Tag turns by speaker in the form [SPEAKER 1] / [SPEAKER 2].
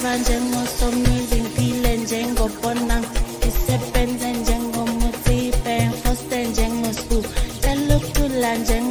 [SPEAKER 1] Siva njengo somnizi mpile njengo bonang Isepe njengo mutipe Foste njengo spu Telukula njengo